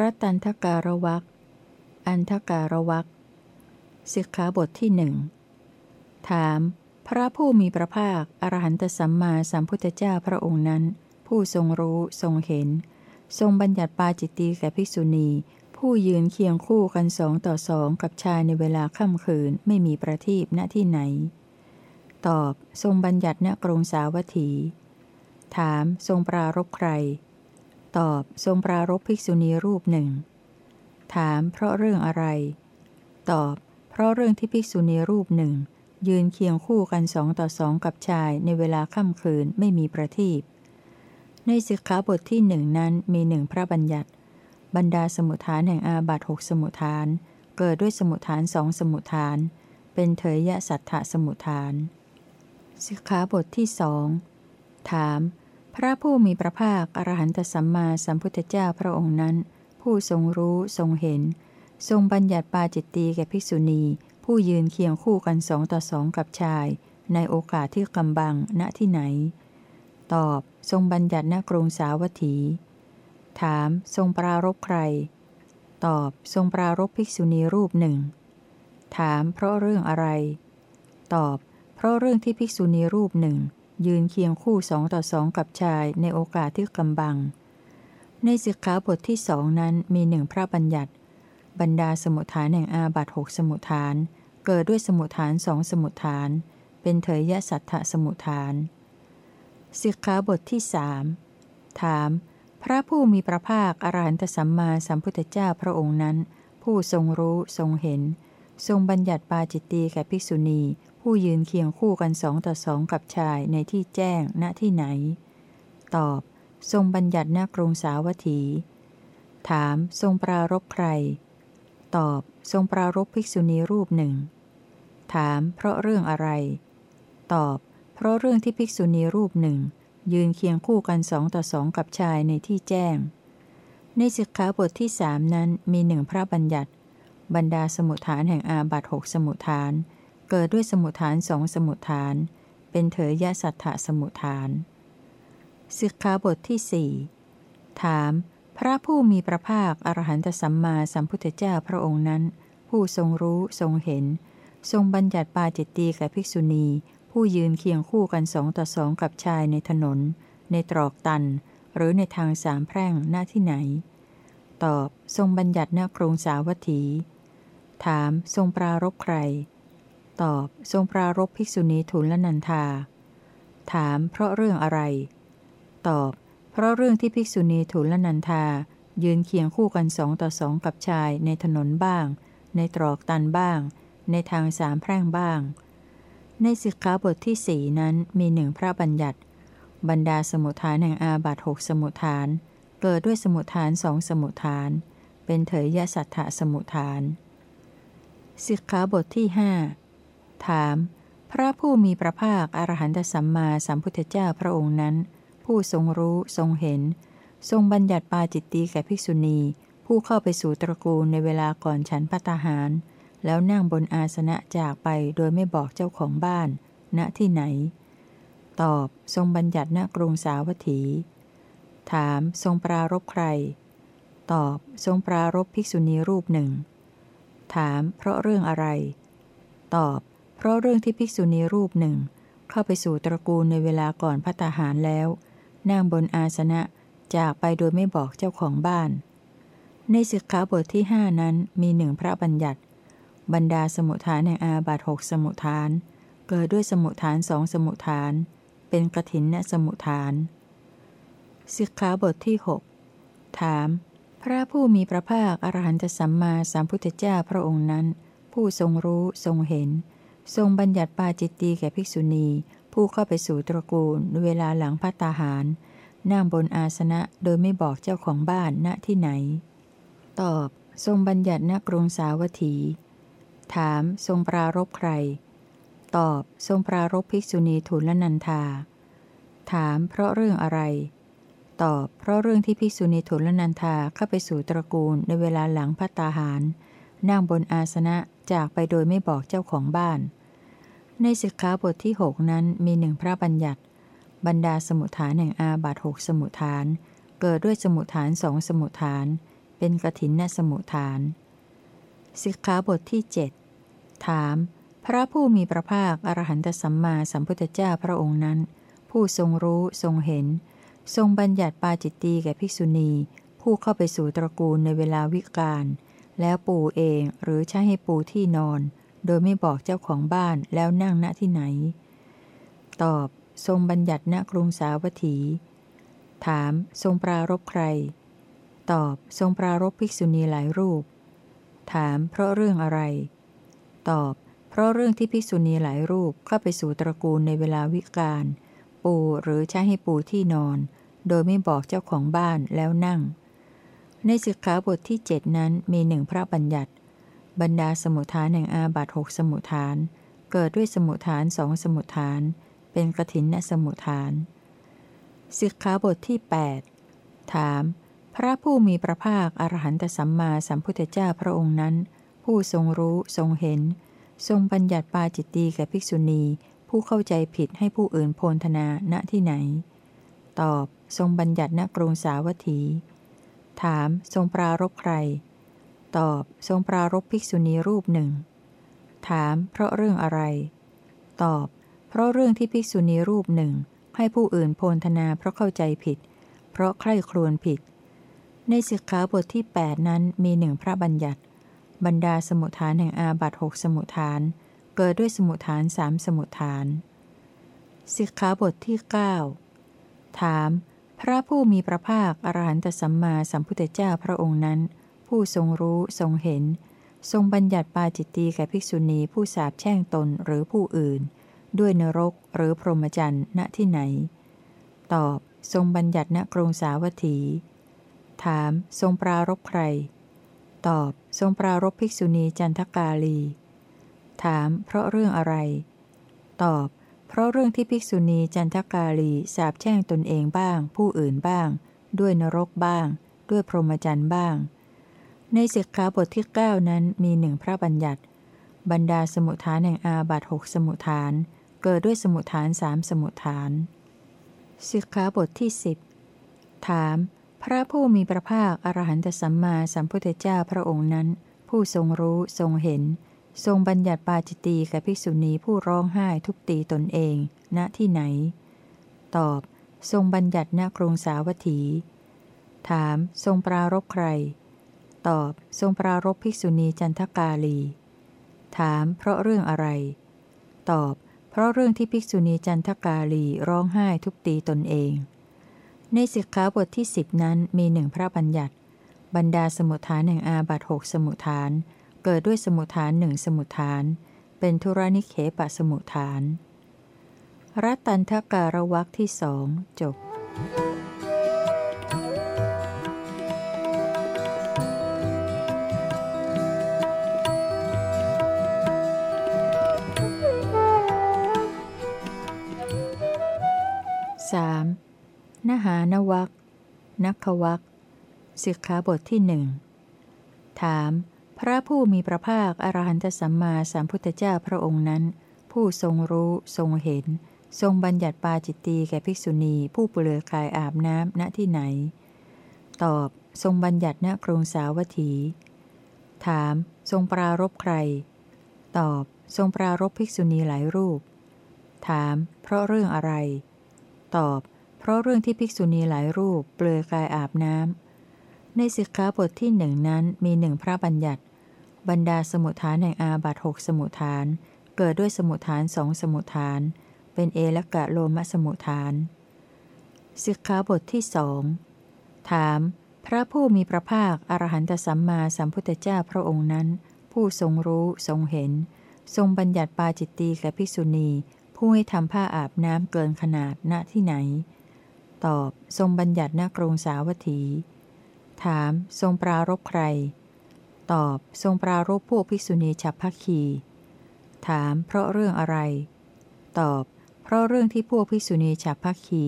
ระตันทการวักอันทการวักสิกขาบทที่หนึ่งถาม พระผู้มีพระภาค อรหันตสัมมาสัมพุทธเจ้าพระองค์นั้น ผู้ทรงรู้ทรงเห็น ทรงบัญญัติปาจิตตีแก่ภิกษุณี ผู้ยืนเคียงคู่กันสองต่อสองกับชายในเวลาค่ำคืนไม่มีประทีปณที่ไหน ตอบ ทรงบัญญัติณกรุงสาวัตถี ถาม ทรงปรารบใคร ตอบทรงปรารบภิกษุณีรูปหนึ่ง ถามเพราะเรื่องอะไร ตอบ เพราะเรื่องที่ภิกษุณีรูปหนึ่ง ยืนเคียงคู่กันสองต่อสองกับชายในเวลาค่ำคืนไม่มีประทีปในสิกขาบทที่หนึ่งนั้นมีหนึ่งพระบัญญัติ บรรดาสมุทฐานแห่งอาบัตหกสมุทฐาน เกิดด้วยสมุทฐานสองสมุทฐาน เป็นเถยยะสัทธสมุทฐานสิกขาบทที่สองถาม พระผู้มีพระภาค อรหันตสัมมาสัมพุทธเจ้าพระองค์นั้น ผู้ทรงรู้ทรงเห็น ทรงบัญญัติปาจิตตีแก่ภิกษุณี ผู้ยืนเคียงคู่กันสองต่อสองกับชาย ในโอกาสที่กำบังณที่ไหน ตอบ ทรงบัญญัติณกรุงสาวัตถี ถาม ทรงปรารบใคร ตอบ ทรงปรารบภิกษุณีรูปหนึ่ง ถาม เพราะเรื่องอะไร ตอบ เพราะเรื่องที่ภิกษุณีรูปหนึ่ง ยืนเคียงคู่สองต่อสองกับชายในโอกาสที่กำบัง ในสิกขาบทที่สองนั้นมีหนึ่งพระบัญญัติ บรรดาสมุทฐานแห่งอาบัตหกสมุทฐาน เกิดด้วยสมุทฐานสองสมุทฐาน เป็นเถยยะสัทธสมุทฐานสิกขาบทที่สถาม พระผู้มีพระภาคอรหันตสัมมาสัมพุทธเจ้าพระองค์นั้น ผู้ทรงรู้ทรงเห็น ทรงบัญญัติปาจิตตีแก่ภิกษุณี ผู้ยืนเคียงคู่กันสองต่อสองกับชายในที่แจ้งณที่ไหน ตอบ ทรงบัญญัติณกรุงสาวัตถี ถามทรงปรารบใคร ตอบ ทรงปรารบภิกษุณีรูปหนึ่ง ถาม เพราะเรื่องอะไร ตอบ เพราะเรื่องที่ภิกษุณีรูปหนึ่ง ยืนเคียงคู่กันสองต่อสองกับชายในที่แจ้ง ในสิกขาบทที่สามนั้นมีหนึ่งพระบัญญัติ บรรดาสมุทฐานแห่งอาบัตหกสมุทฐาน เกิดด้วยสมุทฐานสองสมุทฐาน เป็นเถยยะสัทธสมุทฐานสิกขาบทที่สี่ถาม พระผู้มีพระภาคอรหันตสัมมาสัมพุทธเจ้าพระองค์นั้น ผู้ทรงรู้ทรงเห็น ทรงบัญญัติปาจิตตีแก่ภิกษุณี ผู้ยืนเคียงคู่กันสองต่อสองกับชายในถนน ในตรอกตัน หรือในทางสามแพร่งหน้าที่ไหน ตอบ ทรงบัญญัติหน้ากรุงสาวัตถี ถาม ทรงปรารบใคร ตอบทรงปรารบภิกษุณีทุนละนันทา ถามเพราะเรื่องอะไร ตอบ เพราะเรื่องที่ภิกษุณีทุนละนันทา ยืนเคียงคู่กันสองต่อสองกับชายในถนนบ้าง ในตรอกตันบ้าง ในทางสามแพร่งบ้าง ในสิกขาบทที่สี่นั้นมีหนึ่งพระบัญญัติ บรรดาสมุทฐานแห่งอาบัตหกสมุทฐาน เกิดด้วยสมุทฐานสองสมุทฐาน เป็นเถยยสัทธสมุทฐานสิกขาบทที่ห้า ถาม พระผู้มีพระภาคอรหันตสัมมาสัมพุทธเจ้าพระองค์นั้น ผู้ทรงรู้ทรงเห็น ทรงบัญญัติปาจิตตีแก่ภิกษุณี ผู้เข้าไปสู่ตระกูลในเวลาก่อนฉันพัตหาร แล้วนั่งบนอาสนะจากไปโดยไม่บอกเจ้าของบ้าน ณที่ไหน ตอบทรงบัญญัติณกรุงสาวัตถี ถามทรงปรารบใคร ตอบทรงปรารบภิกษุณีรูปหนึ่ง ถามเพราะเรื่องอะไร ตอบ เพราะเรื่องที่ภิกษุณีรูปหนึ่ง เข้าไปสู่ตระกูลในเวลาก่อนพัตหารแล้ว นั่งบนอาสนะจากไปโดยไม่บอกเจ้าของบ้าน ในสิกขาบทที่ห้านั้นมีหนึ่งพระบัญญัติ บรรดาสมุทฐานแห่งอาบัตหกสมุทฐาน เกิดด้วยสมุทฐานสองสมุทฐาน เป็นกระถินนสมุทฐานสิกขาบทที่หถาม พระผู้มีพระภาคอรหันตสัมมาสัมพุทธเจ้าพระองค์นั้น ผู้ทรงรู้ทรงเห็น ทรงบัญญัติปาจิตตีแก่ภิกษุณี ผู้เข้าไปสู่ตระกูลเวลาหลังพัตตาหาร นั่งบนอาสนะโดยไม่บอกเจ้าของบ้านณที่ไหน ตอบ ทรงบัญญัติณกรุงสาวัตถี ถาม ทรงปรารบใคร ตอบ ทรงปรารบภิกษุณีทุลนันทาถาม เพราะเรื่องอะไร ตอบ เพราะเรื่องที่ภิกษุณีทุลนันทาเข้าไปสู่ตระกูลในเวลาหลังพัตตาหาร นั่งบนอาสนะจากไปโดยไม่บอกเจ้าของบ้าน ในสิกขาบทที่หกนั้นมีหนึ่งพระบัญญัติ บรรดาสมุทฐานแห่งอาบัตหกสมุทฐาน เกิดด้วยสมุทฐานสองสมุทฐานเเป็นกถินนสมุทฐานสิกขาบทที่ 7 ถาม พระผู้มีพระภาคอรหันตสัมมาสัมพุทธเจ้าพระองค์นั้น ผู้ทรงรู้ทรงเห็น ทรงบัญญัติปาจิตตีแก่ภิกษุณี ผู้เข้าไปสู่ตระกูลในเวลาวิกาลแล้วปูเองหรือใช้ให้ปูที่นอน โดยไม่บอกเจ้าของบ้านแล้วนั่งณที่ไหน ตอบ ทรงบัญญัติณกรุงสาวัตถี ถาม ทรงปรารบใคร ตอบ ทรงปรารบภิกษุณีหลายรูป ถาม เพราะเรื่องอะไร ตอบ เพราะเรื่องที่ภิกษุณีหลายรูปเข้าไปสู่ตระกูลในเวลาวิกาลปูหรือใช้ให้ปูที่นอน โดยไม่บอกเจ้าของบ้านแล้วนั่ง ในสิกขาบทที่เจ็ดนั้นมีหนึ่งพระบัญญัติ บรรดาสมุทฐานแห่งอาบัตหกสมุทฐาน เกิดด้วยสมุทฐานสองสมุทฐาน เป็นกถินนสมุทฐานสิกขาบทที่ 8 ถาม พระผู้มีพระภาคอรหันตสัมมาสัมพุทธเจ้าพระองค์นั้น ผู้ทรงรู้ทรงเห็น ทรงบัญญัติปาจิตตีแก่ภิกษุณี ผู้เข้าใจผิดให้ผู้อื่นโพลธนาณที่ไหน ตอบ ทรงบัญญัติณกรุงสาวัตถี ถาม ทรงปรารบใคร ตอบทรงปรารบภิกษุณีรูปหนึ่ง ถามเพราะเรื่องอะไร ตอบ เพราะเรื่องที่ภิกษุณีรูปหนึ่ง ให้ผู้อื่นโพลธนาเพราะเข้าใจผิด เพราะใคร่ครวญผิด ในสิกขาบทที่ 8 นั้นมีหนึ่งพระบัญญัติ บรรดาสมุทฐานแห่งอาบัตหกสมุทฐาน เกิดด้วยสมุทฐานสามสมุทฐานสิกขาบทที่ 9 ถาม พระผู้มีพระภาคอรหันตสัมมาสัมพุทธเจ้าพระองค์นั้น ผู้ทรงรู้ทรงเห็น ทรงบัญญัติปาจิตตีแก่ภิกษุณีผู้สาบแช่งตนหรือผู้อื่น ด้วยนรกหรือพรหมจรรย์ณที่ไหน ตอบ ทรงบัญญัติณกรุงสาวัตถี ถาม ทรงปรารบใคร ตอบ ทรงปรารบภิกษุณีจันทกาลี ถาม เพราะเรื่องอะไร ตอบ เพราะเรื่องที่ภิกษุณีจันทกาลีสาบแช่งตนเองบ้าง ผู้อื่นบ้าง ด้วยนรกบ้าง ด้วยพรหมจรรย์บ้าง ในสิกขาบทที่ 9 นั้นมีหนึ่งพระบัญญัติ บรรดาสมุทฐานแห่งอาบัตหกสมุทฐาน เกิดด้วยสมุทฐานสามสมุทฐานสิกขาบทที่ 10 ถาม พระผู้มีพระภาคอรหันตสัมมาสัมพุทธเจ้าพระองค์นั้น ผู้ทรงรู้ทรงเห็น ทรงบัญญัติปาจิตตีแก่ภิกษุณีผู้ร้องไห้ทุบตีตนเอง ณที่ไหน ตอบ ทรงบัญญัติณกรุงสาวัตถี ถาม ทรงปรารบใคร ตอบทรงปรารบภิกษุณีจันทกาลี ถามเพราะเรื่องอะไร ตอบ เพราะเรื่องที่ภิกษุณีจันทกาลีร้องไห้ทุบตีตนเอง ในสิกขาบทที่สิบนั้นมีหนึ่งพระบัญญัติ บรรดาสมุทฐานแห่งอาบัตหกสมุทฐาน เกิดด้วยสมุทฐานหนึ่งสมุทฐาน เป็นธุรนิเคปสมุทฐาน รัตันทการวักที่สองจบ สามนหานวักนักวักสิกขาบทที่หนึ่งถาม พระผู้มีพระภาคอรหันตสัมมาสัมพุทธเจ้าพระองค์นั้น ผู้ทรงรู้ทรงเห็น ทรงบัญญัติปาจิตตีแก่ภิกษุณีผู้เปลือยกายอาบน้ำณที่ไหน ตอบ ทรงบัญญัติณกรุงสาวัตถี ถาม ทรงปรารบใคร ตอบ ทรงปรารบภิกษุณีหลายรูป ถาม เพราะเรื่องอะไร ตอบ เพราะเรื่องที่ภิกษุณีหลายรูปเปลือยกายอาบน้ำ ในสิกขาบทที่หนึ่งนั้นมีหนึ่งพระบัญญัติ บรรดาสมุทฐานแห่งอาบัตหกสมุทฐาน เกิดด้วยสมุทฐานสองสมุทฐาน เป็นเอละกะโลมสมุทฐาน สิกขาบทที่สองถาม พระผู้มีพระภาค อรหันตสัมมาสัมพุทธเจ้าพระองค์นั้น ผู้ทรงรู้ทรงเห็น ทรงบัญญัติปาจิตตีแก่ภิกษุณี ผู้ให้ทำผ้าอาบน้ำเกินขนาดณที่ไหน ตอบ ทรงบัญญัติณกรุงสาวัตถี ถาม ทรงปรารบใคร ตอบ ทรงปรารบพวกภิกษุณีฉับพักคี ถาม เพราะเรื่องอะไร ตอบ เพราะเรื่องที่พวกภิกษุณีฉับพักคี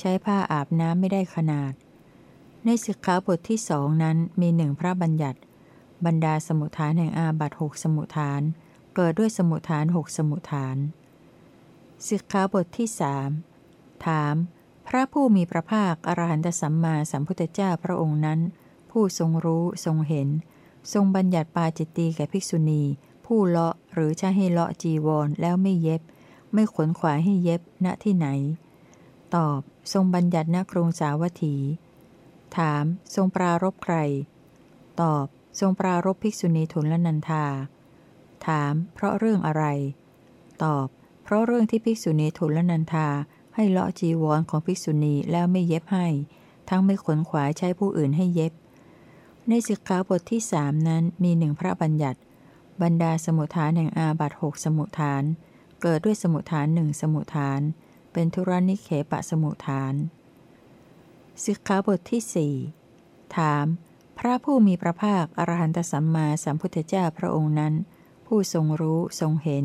ใช้ผ้าอาบน้ำไม่ได้ขนาด ในสิกขาบทที่สองนั้นมีหนึ่งพระบัญญัติ บรรดาสมุทฐานแห่งอาบัตหกสมุทฐาน เกิดด้วยสมุทฐานหกสมุทฐาน สิกขาบทที่สามถาม พระผู้มีพระภาคอรหันตสัมมาสัมพุทธเจ้าพระองค์นั้น ผู้ทรงรู้ทรงเห็น ทรงบัญญัติปาจิตตีแก่ภิกษุณี ผู้เลาะหรือจะให้เลาะจีวรแล้วไม่เย็บ ไม่ขนขวายให้เย็บณที่ไหน ตอบ ทรงบัญญัติณกรุงสาวัตถี ถาม ทรงปรารบใคร ตอบ ทรงปรารบภิกษุณีทุนละนันทา ถาม เพราะเรื่องอะไร ตอบ เพราะเรื่องที่ภิกษุณีทุละนันทาให้เลาะจีวรของภิกษุณีแล้วไม่เย็บให้ ทั้งไม่ขนขวายใช้ผู้อื่นให้เย็บ ในสิกขาบทที่สามนั้นมีหนึ่งพระบัญญัติ บรรดาสมุทฐานแห่งอาบัตหกสมุทฐาน เกิดด้วยสมุทฐานหนึ่งสมุทฐาน เป็นธุรนิเขปะสมุทฐาน สิกขาบทที่สี่ถาม พระผู้มีพระภาคอรหันตสัมมาสัมพุทธเจ้าพระองค์นั้น ผู้ทรงรู้ทรงเห็น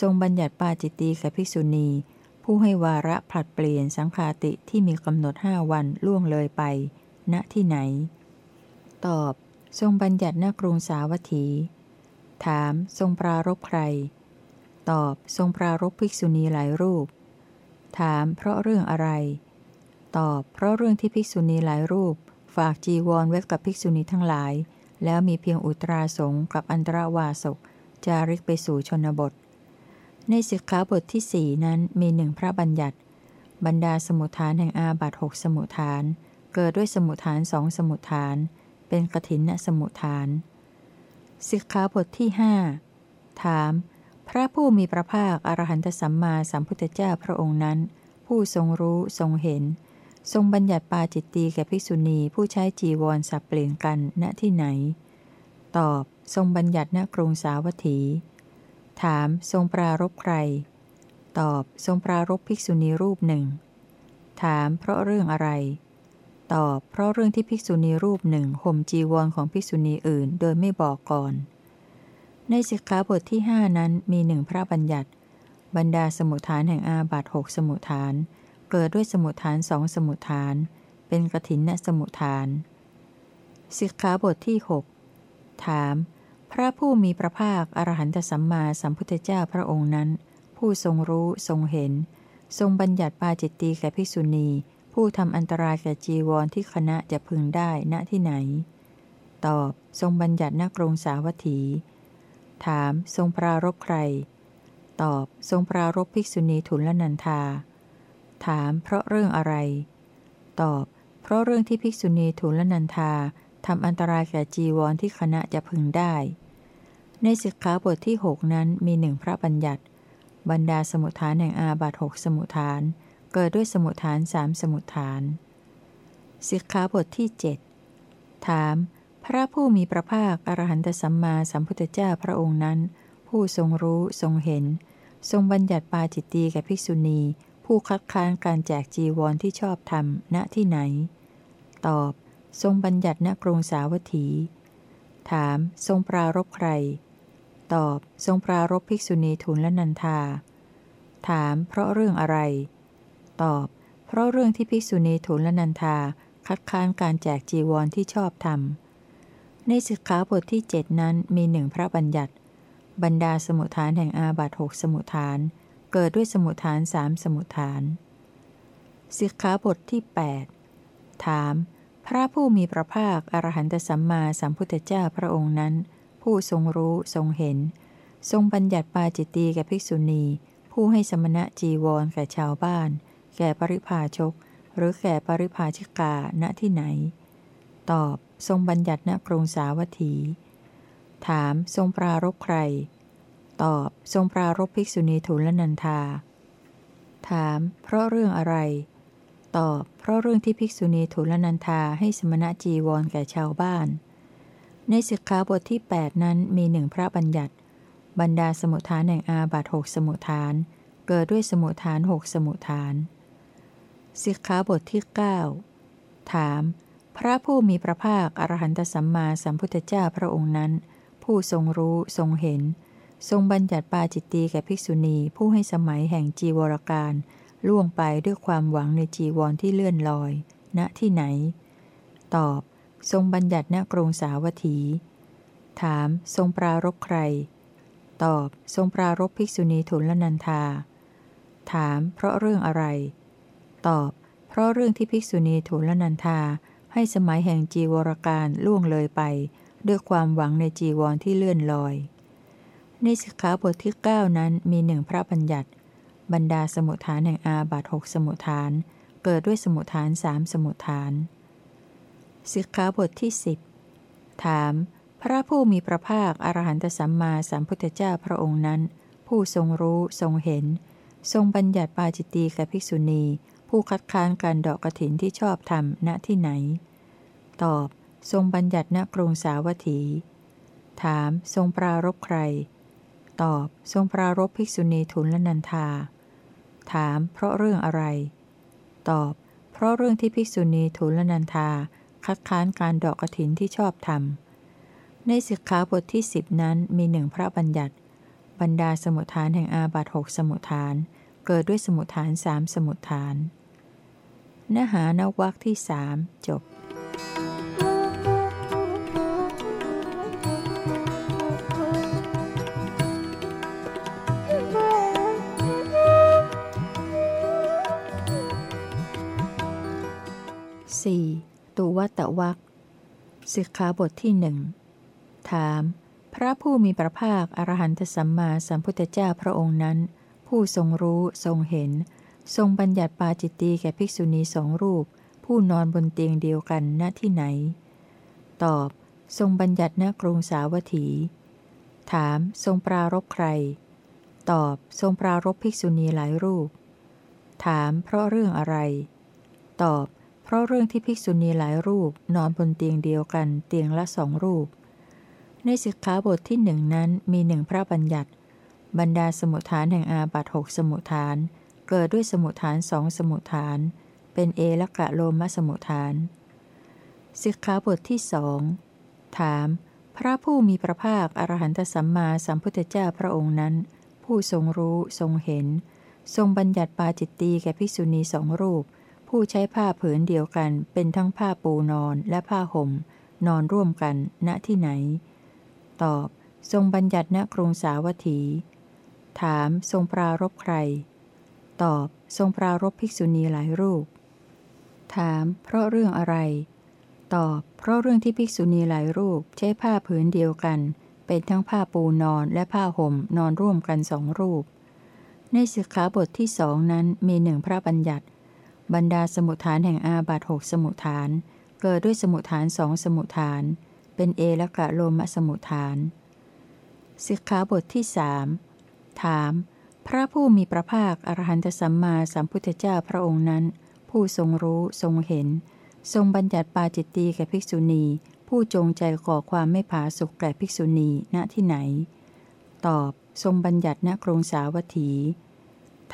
ทรงบัญญัติปาจิตตีแก่ภิกษุณี ผู้ให้วาระผลัดเปลี่ยนสังคาติที่มีกำหนดห้าวันล่วงเลยไป ณที่ไหน ตอบ ทรงบัญญัติณกรุงสาวัตถี ถาม ทรงปรารบใคร ตอบ ทรงปรารบภิกษุณีหลายรูป ถาม เพราะเรื่องอะไร ตอบ เพราะเรื่องที่ภิกษุณีหลายรูป ฝากจีวรไว้กับภิกษุณีทั้งหลาย แล้วมีเพียงอุตราสงกับอันตรวาสกจาริกไปสู่ชนบท ในสิกขาบทที่สี่นั้นมีหนึ่งพระบัญญัติ บรรดาสมุทฐานแห่งอาบัตหกสมุทฐาน เกิดด้วยสมุทฐานสองสมุทฐาน เป็นกถินนสมุทฐานสิกขาบทที่หถาม พระผู้มีพระภาคอรหันตสัมมาสัมพุทธเจ้าพระองค์นั้น ผู้ทรงรู้ทรงเห็น ทรงบัญญัติปาจิตตีแก่ภิกษุณีผู้ใช้จีวรสับเปลี่ยนกันณที่ไหน ตอบ ทรงบัญญัติณกรุงสาวัตถี ถามทรงปรารบใคร ตอบทรงปรารบภิกษุณีรูปหนึ่ง ถามเพราะเรื่องอะไร ตอบเพราะเรื่องที่ภิกษุณีรูปหนึ่งห่มจีวรของภิกษุณีอื่น โดยไม่บอกก่อน ในสิกขาบทที่หนั้นมีหนึ่งพระบัญญัติ บรรดาสมุทฐานแห่งอาบัตหกสมุทฐาน เกิดด้วยสมุทฐานสองสมุทฐาน เป็นกถินนสมุทฐานสิกขาบทที่หถาม ระผู้มีพระภาคอรหันตสัมมาสัมพุทธเจ้าพระองค์นั้น ผู้ทรงรู้ทรงเห็น ทรงบัญญัติปาจิตตีแก่ภิกษุณี ผู้ทำอันตรายแก่จีวรที่คณะจะพึงได้ณที่ไหน ตอบทรงบัญญัติณกรงสาวัตถี ถามทรงปรารบใคร ตอบทรงปรารบภิกษุณีทุนละนันทา ถามเพราะเรื่องอะไร ตอบ เพราะเรื่องที่ภิกษุณีทุนละนันทาทำอันตรายแก่จีวรที่คณะจะพึงได้ ในสิกขาบทที่หกนั้นมีหนึ่งพระบัญญัติ บรรดาสมุทฐานแห่งอาบัตหกสมุทฐาน เกิดด้วยสมุทฐานสามสมุทฐานสิกขาบทที่เจ็ดถาม พระผู้มีพระภาคอรหันตสัมมาสัมพุทธเจ้าพระองค์นั้น ผู้ทรงรู้ทรงเห็น ทรงบัญญัติปาจิตตีแก่ภิกษุณี ผู้คัดค้านการแจกจีวรที่ชอบธรรมณที่ไหน ตอบ ทรงบัญญัติณกรุงสาวัตถี ถาม ทรงปรารบใคร ตอบทรงปรารบภิกษุณีทุนและนันทา ถามเพราะเรื่องอะไร ตอบ เพราะเรื่องที่ภิกษุณีทุนและนันทา คัดค้านการแจกจีวรที่ชอบธรรม ในสิกขาบทที่เจ็ดนั้นมีหนึ่งพระบัญญัติ บรรดาสมุทฐานแห่งอาบัตหกสมุทฐาน เกิดด้วยสมุทฐานสามสมุทฐานสิกขาบทที่ 8 ถาม พระผู้มีพระภาคอรหันตสัมมาสัมพุทธเจ้าพระองค์นั้น ผู้ทรงรู้ทรงเห็น ทรงบัญญัติปาจิตตีแก่ภิกษุณี ผู้ให้สมณะจีวรแก่ชาวบ้าน แก่ปริพาชก หรือแก่ปริพาชิกาณที่ไหน ตอบ ทรงบัญญัติณกรุงสาวัตถี ถามทรงปรารบใคร ตอบ ทรงปรารบภิกษุณีทุลนันทาถาม เพราะเรื่องอะไร ตอบ เพราะเรื่องที่ภิกษุณีทุลนันทาให้สมณะจีวรแก่ชาวบ้าน ในสิกขาบทที่ 8 นั้นมีหนึ่งพระบัญญัติ บรรดาสมุทฐานแห่งอาบัตหกสมุทฐาน เกิดด้วยสมุทฐานหกสมุทฐานสิกขาบทที่ 9 ถาม พระผู้มีพระภาคอรหันตสัมมาสัมพุทธเจ้าพระองค์นั้น ผู้ทรงรู้ทรงเห็น ทรงบัญญัติปาจิตตีแก่ภิกษุณีผู้ให้สมัยแห่งจีวรการล่วงไปด้วยความหวังในจีวรที่เลื่อนลอยณที่ไหน ตอบ ทรงบัญญัติณกรุงสาวัตถี ถาม ทรงปรารบใคร ตอบ ทรงปรารบภิกษุณีทุนลนันทาถาม เพราะเรื่องอะไร ตอบ เพราะเรื่องที่ภิกษุณีทุนลนันทาให้สมัยแห่งจีวรการล่วงเลยไป ด้วยความหวังในจีวรที่เลื่อนลอย ในสิกขาบทที่ 9 นั้นมีหนึ่งพระบัญญัติ บรรดาสมุทฐานแห่งอาบัตหกสมุทฐาน เกิดด้วยสมุทฐานสามสมุทฐาน สิกขาบทที่10ถาม พระผู้มีพระภาคอรหันตสัมมาสัมพุทธเจ้าพระองค์นั้น ผู้ทรงรู้ทรงเห็น ทรงบัญญัติปาจิตตีแก่ภิกษุณี ผู้คัดค้านการดอกกระถินที่ชอบธรรมณที่ไหน ตอบ ทรงบัญญัติณกรุงสาวัตถี ถาม ทรงปรารบใคร ตอบ ทรงปรารบภิกษุณีทุนละนันทา ถาม เพราะเรื่องอะไร ตอบ เพราะเรื่องที่ภิกษุณีทุนละนันทา คัดค้านการดอกกระถินที่ชอบธรรม ในสิกขาบทที่สิบนั้นมีหนึ่งพระบัญญัติ บรรดาสมุทฐานแห่งอาบัตหกสมุทฐาน เกิดด้วยสมุทฐานสามสมุทฐานเนื้อหานวรรคที่สามจบ 4. ตุวัตวักสิกขาบทที่หนึ่งถาม พระผู้มีพระภาคอรหันตสัมมาสัมพุทธเจ้าพระองค์นั้น ผู้ทรงรู้ทรงเห็น ทรงบัญญัติปาจิตตีแก่ภิกษุณีสองรูป ผู้นอนบนเตียงเดียวกันณที่ไหน ตอบ ทรงบัญญัติณกรุงสาวัตถี ถาม ทรงปรารบใคร ตอบ ทรงปรารบภิกษุณีหลายรูป ถาม เพราะเรื่องอะไร ตอบ เพราะเรื่องที่ภิกษุณีหลายรูปนอนบนเตียงเดียวกันเตียงละสองรูป ในสิกขาบทที่หนึ่งนั้นมีหนึ่งพระบัญญัติ บรรดาสมุทฐานแห่งอาบัตหกสมุทฐาน เกิดด้วยสมุทฐานสองสมุทฐาน เป็นเอละกะโลมสมุทฐานสิกขาบทที่สองถาม พระผู้มีพระภาคอรหันตสัมมาสัมพุทธเจ้าพระองค์นั้น ผู้ทรงรู้ทรงเห็น ทรงบัญญัติปาจิตตีแก่ภิกษุณีสองรูป ผู้ใช้ผ้าผืนเดียวกันเป็นทั้งผ้าปูนอนและผ้าห่ม นอนร่วมกันณที่ไหน ตอบ ทรงบัญญัติณกรุงสาวัตถี ถามทรงปรารบใคร ตอบ ทรงปรารบภิกษุณีหลายรูป ถาม เพราะเรื่องอะไร ตอบ เพราะเรื่องที่ภิกษุณีหลายรูปใช้ผ้าผืนเดียวกัน เป็นทั้งผ้าปูนอนและผ้าห่มนอนร่วมกันสองรูป ในสิกขาบทที่สองนั้นมีหนึ่งพระบัญญัติ บรรดาสมุทฐานแห่งอาบัตหกสมุทฐาน เกิดด้วยสมุทฐานสองสมุทฐาน เป็นเอละกะโลมสมุทฐานสิกขาบทที่สามถาม พระผู้มีพระภาคอรหันตสัมมาสัมพุทธเจ้าพระองค์นั้น ผู้ทรงรู้ทรงเห็น ทรงบัญญัติปาจิตตีแก่ภิกษุณี ผู้จงใจก่อความไม่ผาสุกแก่ภิกษุณีณที่ไหน ตอบ ทรงบัญญัติณกรุงสาวัตถี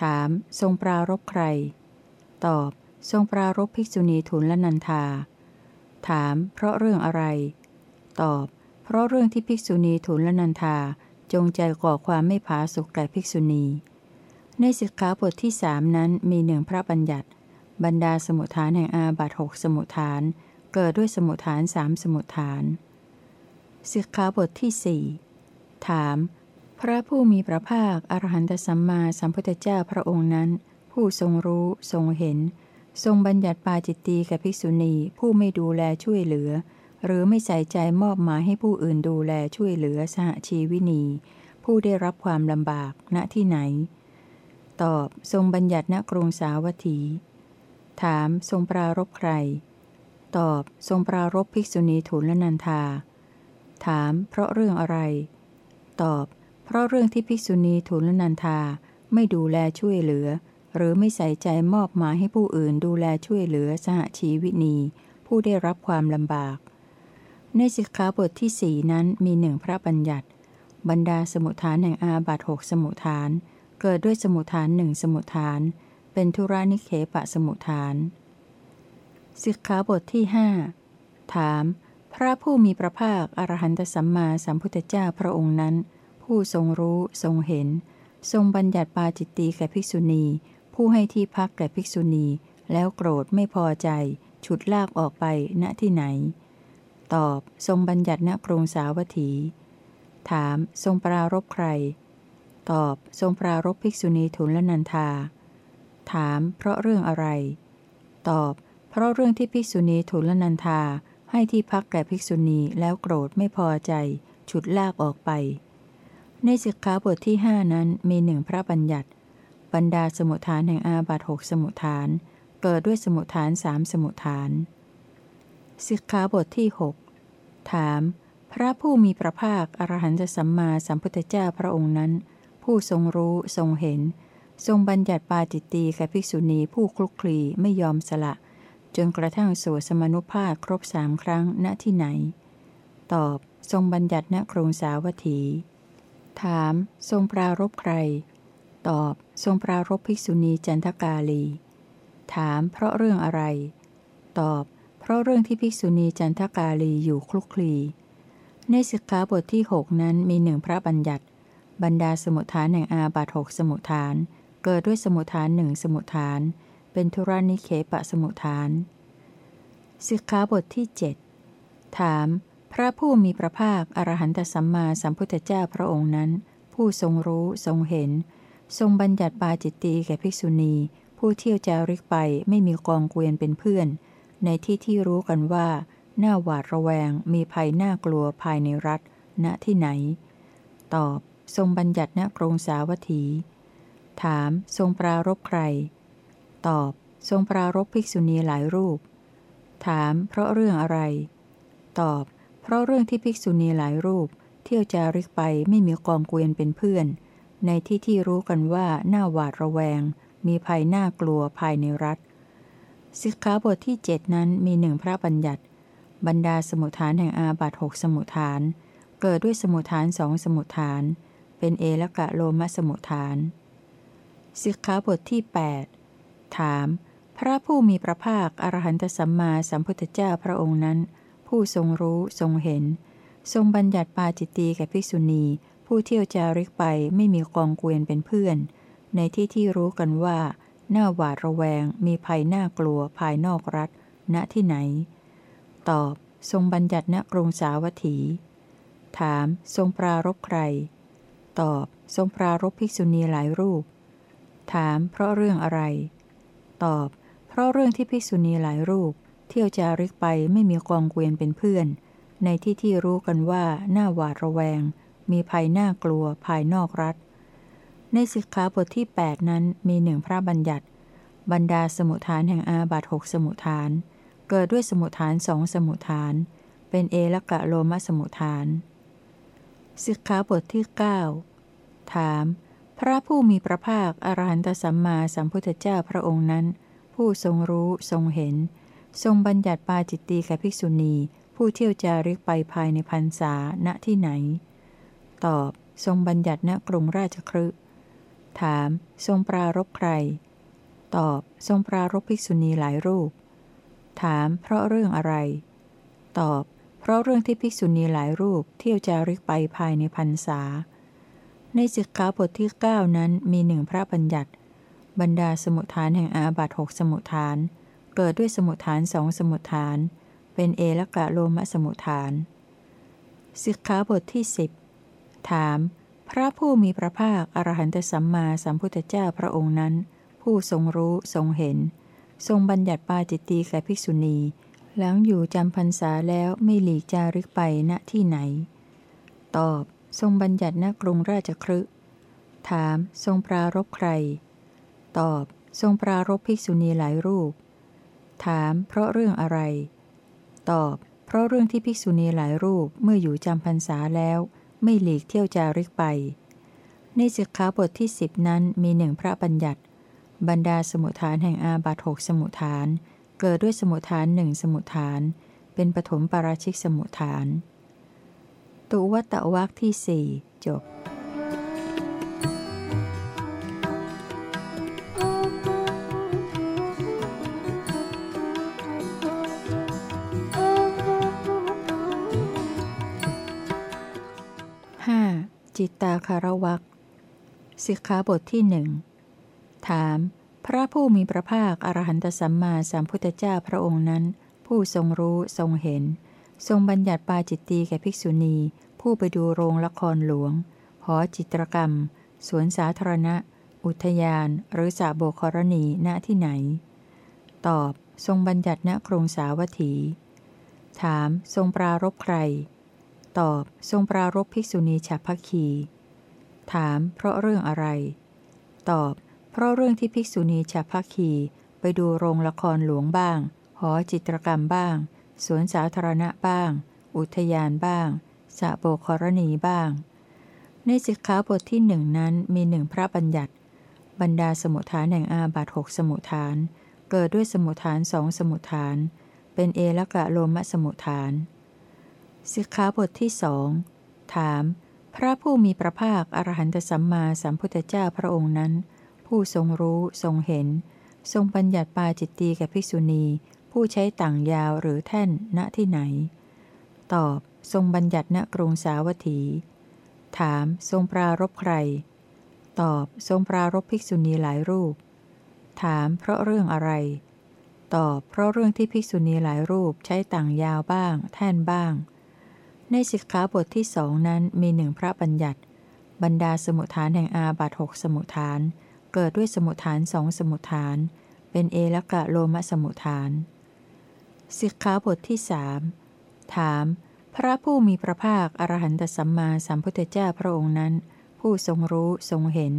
ถาม ทรงปรารบใคร ตอบ ทรงปรารบภิกษุณีทุนละนันทา ถาม เพราะเรื่องอะไร ตอบ เพราะเรื่องที่ภิกษุณีทุนละนันทาจงใจก่อความไม่ผาสุกแก่ภิกษุณี ในสิกขาบทที่สามนั้นมีหนึ่งพระบัญญัติ บรรดาสมุทฐานแห่งอาบัตหกสมุทฐาน เกิดด้วยสมุทฐานสามสมุทฐานสิกขาบทที่สี่ถาม พระผู้มีพระภาค อรหันตสัมมาสัมพุทธเจ้าพระองค์นั้น ผู้ทรงรู้ทรงเห็น ทรงบัญญัติปาจิตตีแก่ภิกษุณีผู้ไม่ดูแลช่วยเหลือ หรือไม่ใส่ใจมอบหมายให้ผู้อื่นดูแลช่วยเหลือสหชีวินี ผู้ได้รับความลำบากณที่ไหน ตอบทรงบัญญัติณกรุงสาวัตถี ถามทรงปรารบใคร ตอบทรงปรารบภิกษุณีทุลนันทาถามเพราะเรื่องอะไร ตอบ เพราะเรื่องที่ภิกษุณีทุลนันทาไม่ดูแลช่วยเหลือ หรือไม่ใส่ใจมอบหมายให้ผู้อื่นดูแลช่วยเหลือสหชีวินี ผู้ได้รับความลำบาก ในสิกขาบทที่สี่นั้นมีหนึ่งพระบัญญัติ บรรดาสมุทฐานแห่งอาบัตหกสมุทฐาน เกิดด้วยสมุทฐานหนึ่งสมุทฐาน เป็นธุรานิเคปะสมุทฐานสิกขาบทที่ห้าถาม พระผู้มีพระภาคอรหันตสัมมาสัมพุทธเจ้าพระองค์นั้น ผู้ทรงรู้ทรงเห็น ทรงบัญญัติปาจิตตีแก่ภิกษุณี ผู้ให้ที่พักแก่ภิกษุณี แล้วโกรธไม่พอใจ ฉุดลากออกไปณที่ไหน ตอบทรงบัญญัติณกรุงสาวัตถี ถามทรงปรารบใคร ตอบทรงปรารบภิกษุณีทุนละนันทา ถามเพราะเรื่องอะไร ตอบ เพราะเรื่องที่ภิกษุณีถูลนันทา ให้ที่พักแก่ภิกษุณีแล้วโกรธไม่พอใจ ฉุดลากออกไป ในสิกขาบทที่ห้านั้นมีหนึ่งพระบัญญัติ บรรดาสมุทฐานแห่งอาบัตหกสมุทฐาน เกิดด้วยสมุทฐานสามสมุทฐาน สิกขาบทที่หกถาม พระผู้มีพระภาค อรหันตสัมมาสัมพุทธเจ้าพระองค์นั้น ผู้ทรงรู้ทรงเห็น ทรงบัญญัติปาจิตตีแก่ภิกษุณีผู้คลุกคลีไม่ยอมสละ จนกระทั่งสู่สมนุภาพครบสามครั้งณที่ไหน ตอบ ทรงบัญญัติณกรุงสาวัตถี ถาม ทรงปรารบใคร ตอบทรงปรารบภิกษุณีจันทกาลี ถามเพราะเรื่องอะไร ตอบ เพราะเรื่องที่ภิกษุณีจันทกาลีอยู่คลุกคลี ในสิกขาบทที่หกนั้นมีหนึ่งพระบัญญัติ บรรดาสมุทฐานแห่งอาบัตหกสมุทฐาน เกิดด้วยสมุทฐานหนึ่งสมุทฐาน เป็นธุรานิเคปะสมุทฐานสิกขาบทที่ 7 ถาม พระผู้มีพระภาค อรหันตสัมมาสัมพุทธเจ้าพระองค์นั้น ผู้ทรงรู้ทรงเห็น ทรงบัญญัติปาจิตตีแก่ภิกษุณี ผู้เที่ยวจาริกไปไม่มีกองเกวียนเป็นเพื่อน ในที่ที่รู้กันว่าหน้าหวาดระแวงมีภัยน่ากลัวภายในรัฐ ณที่ไหน ตอบ ทรงบัญญัติณกรงสาวัตถี ถามทรงปรารบใคร ตอบ ทรงปรารบภิกษุณีหลายรูป ถามเพราะเรื่องอะไร ตอบ เพราะเรื่องที่ภิกษุณีหลายรูป เที่ยวจาริกไปไม่มีกองเกวียนเป็นเพื่อน ในที่ที่รู้กันว่าหน้าหวาดระแวง มีภัยน่ากลัวภายในรัฐ สิกขาบทที่เจ็ดนั้นมีหนึ่งพระบัญญัติ บรรดาสมุทฐานแห่งอาบัตหกสมุทฐาน เกิดด้วยสมุทฐานสองสมุทฐาน เป็นเอละกะโลมสมุทฐาน สิกขาบทที่ 8 ถาม พระผู้มีพระภาคอรหันตสัมมาสัมพุทธเจ้าพระองค์นั้น ผู้ทรงรู้ทรงเห็น ทรงบัญญัติปาจิตตีแก่ภิกษุณี ผู้เที่ยวจาริกไปไม่มีกองเกวียนเป็นเพื่อน ในที่ที่รู้กันว่าหน้าหวาดระแวงมีภัยน่ากลัวภายนอกรัฐ ณที่ไหน ตอบ ทรงบัญญัติณกรุงสาวัตถี ถาม ทรงปรารบใคร ตอบ ทรงปรารบภิกษุณีหลายรูป ถาม เพราะเรื่องอะไร ตอบ เพราะเรื่องที่ภิกษุณีหลายรูป เที่ยวจาริกไปไม่มีกองเกวียนเป็นเพื่อน ในที่ที่รู้กันว่าหน้าหวาดระแวง มีภัยน่ากลัวภายนอกรัฐ ในสิกขาบทที่ 8 นั้นมีหนึ่งพระบัญญัติ บรรดาสมุทฐานแห่งอาบัตหกสมุทฐาน เกิดด้วยสมุทฐานสองสมุทฐาน เป็นเอละกะโลมสมุทฐาน สิกขาบทที่ 9 ถาม พระผู้มีพระภาคอรหันตสัมมาสัมพุทธเจ้าพระองค์นั้น ผู้ทรงรู้ทรงเห็น ทรงบัญญัติปาจิตตีแก่ภิกษุณีผู้เที่ยวจาริกไปภายในพรรษาณที่ไหน ตอบ ทรงบัญญัติณกรุงราชครึถาม ทรงปรารบใคร ตอบ ทรงปรารบภิกษุณีหลายรูป ถาม เพราะเรื่องอะไร ตอบ เพราะเรื่องที่ภิกษุณีหลายรูปเที่ยวจาริกไปภายในพรรษา ในสิกขาบทที่ 9 นั้นมีหนึ่งพระบัญญัติ บรรดาสมุทฐานแห่งอาบัตหกสมุทฐาน เกิดด้วยสมุทฐานสองสมุทฐาน เป็นเอละกะโลมสมุทฐานสิกขาบทที่10 ถาม พระผู้มีพระภาค อรหันตสัมมาสัมพุทธเจ้าพระองค์นั้น ผู้ทรงรู้ทรงเห็น ทรงบัญญัติปาจิตตีแก่ภิกษุณี หลังอยู่จำพรรษาแล้วไม่หลีกจาริกไปณที่ไหน ตอบ ทรงบัญญัติณกรุงราชครึถาม ทรงปรารบใคร ตอบ ทรงปรารบภิกษุณีหลายรูป ถาม เพราะเรื่องอะไร ตอบ เพราะเรื่องที่ภิกษุณีหลายรูปเมื่ออยู่จำพรรษาแล้ว ไม่หลีกเที่ยวจาริกไป ในสิกขาบทที่สิบนั้นมีหนึ่งพระบัญญัติ บรรดาสมุทฐานแห่งอาบัตหกสมุทฐาน เกิดด้วยสมุทฐานหนึ่งสมุทฐาน เป็นปฐมปราชิกสมุทฐาน ตุวัตวักที่สี่จบ คารวักสิกขาบทที่หนึ่งถาม พระผู้มีพระภาคอรหันตสัมมาสัมพุทธเจ้าพระองค์นั้น ผู้ทรงรู้ทรงเห็น ทรงบัญญัติปาจิตตีแก่ภิกษุณี ผู้ไปดูโรงละครหลวง หอจิตรกรรม สวนสาธารณะ อุทยาน หรือสาโบครณีณที่ไหน ตอบ ทรงบัญญัติณกรุงสาวัตถี ถาม ทรงปรารบใคร ตอบ ทรงปรารบภิกษุณีฉัพพคี ถาม เพราะเรื่องอะไร ตอบ เพราะเรื่องที่ภิกษุณีฉัพพคีไปดูโรงละครหลวงบ้าง หอจิตรกรรมบ้าง สวนสาธารณะบ้าง อุทยานบ้างสะโบกรณีบ้าง ในสิกขาบทที่หนึ่งนั้นมีหนึ่งพระบัญญัติ บรรดาสมุทฐานแห่งอาบัตหกสมุทฐาน เกิดด้วยสมุทฐานสองสมุทฐาน เป็นเอละกะโลมะสมุทฐาน สิกขาบทที่สองถาม พระผู้มีพระภาคอรหันตสัมมาสัมพุทธเจ้าพระองค์นั้น ผู้ทรงรู้ทรงเห็น ทรงบัญญัติปาจิตตีแก่ภิกษุณี ผู้ใช้ต่างยาวหรือแท่นณที่ไหน ตอบทรงบัญญัติณกรุงสาวัตถี ถามทรงปรารบใคร ตอบทรงปรารบภิกษุณีหลายรูป ถามเพราะเรื่องอะไร ตอบเพราะเรื่องที่ภิกษุณีหลายรูปใช้ต่างยาวบ้าง แท่นบ้าง ในสิกขาบทที่สองนั้นมีหนึ่งพระบัญญัติ บรรดาสมุทฐานแห่งอาบัตหกสมุทฐาน เกิดด้วยสมุทฐานสองสมุทฐาน เป็นเอละกะโลมสมุทฐาน สิกขาบทที่สามถาม พระผู้มีพระภาคอรหันตสัมมาสัมพุทธเจ้าพระองค์นั้น ผู้ทรงรู้ทรงเห็น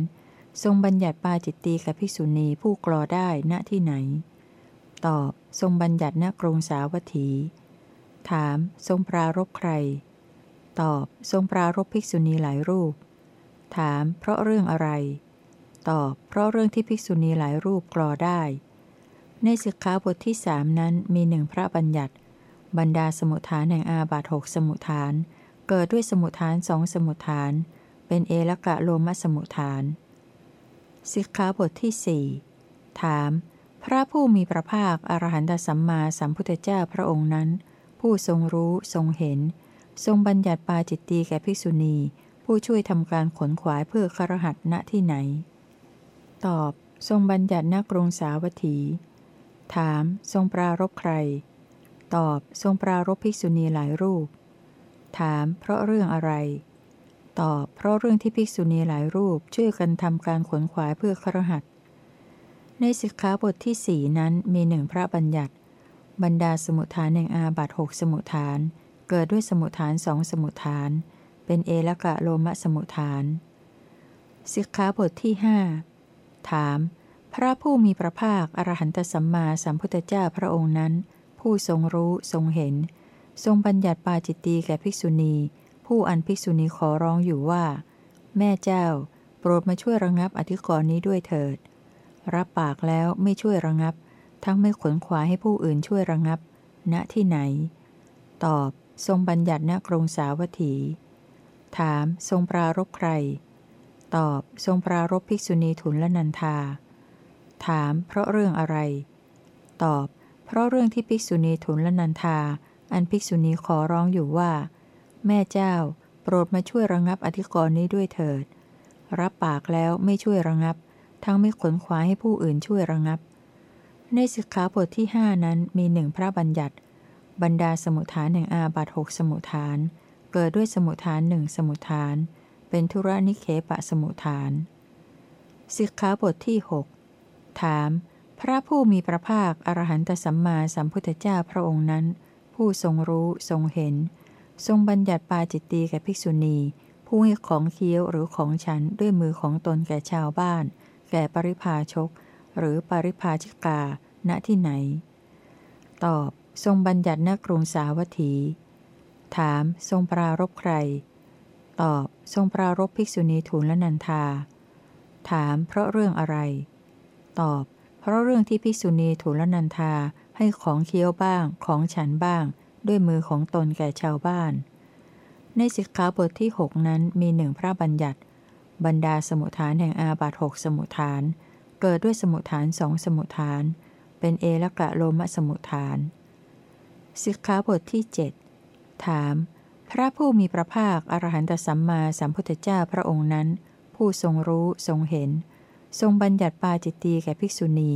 ทรงบัญญัติปาจิตตีกับภิกษุณีผู้กรอได้ณที่ไหน ตอบ ทรงบัญญัติณกรุงสาวัตถี ถาม ทรงปรารบใคร ตอบ ทรงปรารบภิกษุณีหลายรูป ถาม เพราะเรื่องอะไร ตอบ เพราะเรื่องที่ภิกษุณีหลายรูปกรอได้ ในสิกขาบทที่สามนั้นมีหนึ่งพระบัญญัติ บรรดาสมุทฐานแห่งอาบัตหกสมุทฐาน เกิดด้วยสมุทฐานสองสมุทฐาน เป็นเอละกะโลมสมุทฐานสิกขาบทที่สถาม พระผู้มีพระภาคอรหันตสัมมาสัมพุทธเจ้าพระองค์นั้น ผู้ทรงรู้ทรงเห็น ทรงบัญญัติปาจิตตีแก่ภิกษุณี ผู้ช่วยทำการขนขวายเพื่อครหัสณที่ไหน ตอบ ทรงบัญญัติณกรุงสาวัตถี ถาม ทรงปรารบใคร ตอบ ทรงปรารบภิกษุณีหลายรูป ถาม เพราะเรื่องอะไร ตอบ เพราะเรื่องที่ภิกษุณีหลายรูปช่วยกันทำการขนขวายเพื่อครหัสในสิกขาบทที่สี่นั้นมีหนึ่งพระบัญญัติ บรรดาสมุทฐานแห่งอาบัตหกสมุทฐาน เกิดด้วยสมุทฐานสองสมุทฐาน เป็นเอละกะโลมสมุทฐานสิกขาบทที่หถาม พระผู้มีพระภาคอรหันตสัมมาสัมพุทธเจ้าพระองค์นั้น ผู้ทรงรู้ทรงเห็น ทรงบัญญัติปาจิตตีแก่ภิกษุณี ผู้อันภิกษุณีขอร้องอยู่ว่า แม่เจ้า โปรดมาช่วยระงับอธิกรณ์นี้ด้วยเถิด รับปากแล้วไม่ช่วยระงับ ทั้งไม่ขนขวาให้ผู้อื่นช่วยระงับ ณที่ไหน ตอบ ทรงบัญญัติณกรุงสาวัตถี ถาม ทรงปรารบใคร ตอบ ทรงปรารบภิกษุณีทุนละนันทา ถาม เพราะเรื่องอะไร ตอบ เพราะเรื่องที่ภิกษุณีทุนละนันทา อันภิกษุณีขอร้องอยู่ว่า แม่เจ้า โปรดมาช่วยระงับอธิกรณ์นี้ด้วยเถิด รับปากแล้วไม่ช่วยระงับ ทั้งไม่ขนขวายให้ผู้อื่นช่วยระงับ ในสิกขาบทที่ห้านั้นมีหนึ่งพระบัญญัติ บรรดาสมุทฐานแห่งอาบัตหกสมุทฐาน เกิดด้วยสมุทฐานหนึ่งสมุทฐาน เป็นธุระนิเคปะสมุทฐาน สิกขาบทที่หกถาม พระผู้มีพระภาคอรหันตสัมมาสัมพุทธเจ้าพระองค์นั้น ผู้ทรงรู้ทรงเห็น ทรงบัญญัติปาจิตตีแก่ภิกษุณี ผู้ให้ของเคี้ยวหรือของฉันด้วยมือของตนแก่ชาวบ้าน แก่ปริพาชก หรือปริพาชิกา ณที่ไหน ตอบ ทรงบัญญัติณกรุงสาวัตถี ถาม ทรงปรารบใคร ตอบ ทรงปรารบภิกษุณีทูลและนันทา ถาม เพราะเรื่องอะไร ตอบ เพราะเรื่องที่ภิกษุณีถูลละนันทาให้ของเคี้ยวบ้าง ของฉันบ้าง ด้วยมือของตนแก่ชาวบ้าน ในสิกขาบทที่หกนั้นมีหนึ่งพระบัญญัติ บรรดาสมุทฐานแห่งอาบัตหกสมุทฐาน เกิดด้วยสมุทฐานสองสมุทฐาน เป็นเอละกะโลมสมุทฐาน สิกขาบทที่เจ็ดถาม พระผู้มีพระภาคอรหันตสัมมาสัมพุทธเจ้าพระองค์นั้น ผู้ทรงรู้ทรงเห็น ทรงบัญญัติปาจิตตีแก่ภิกษุณี